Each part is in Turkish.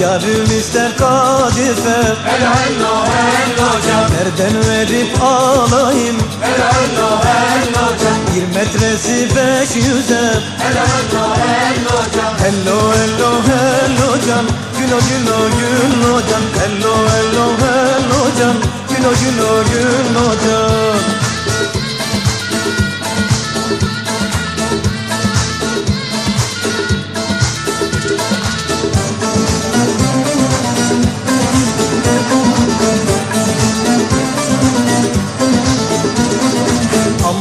Yarım ister kadife. Hello hello hello can Nereden verip alayım? Hello hello hello can Bir metresi beş yüze. Hello hello hello can. Hello hello hello can. Gülo gülo gülo can Hello hello hello can. Gülo gülo gülo can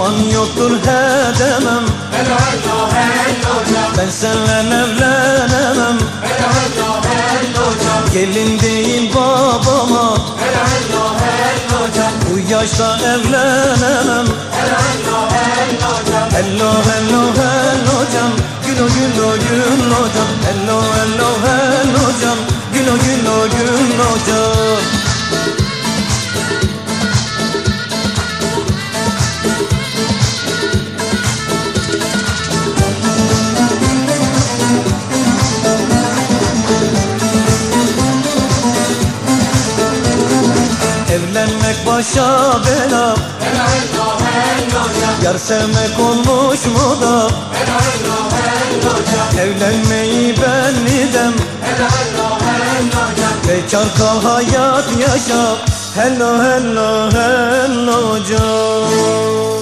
Aman yoktur he demem. Hello hello hello Ben seninle evlenemem. Hello hello hello can Gelin değil babama. Hello hello hello can Bu yaşta evlenemem. Hello hello hello can Hello hello hello can Gülo gülo gülo can Hello hello hello can Gülo gülo gülo can Evlenmek başa bela. Yar sevmek olmuş mu da? Evlenmeyi ben idem Bekar kal hayat yaşa. Hello hello hello can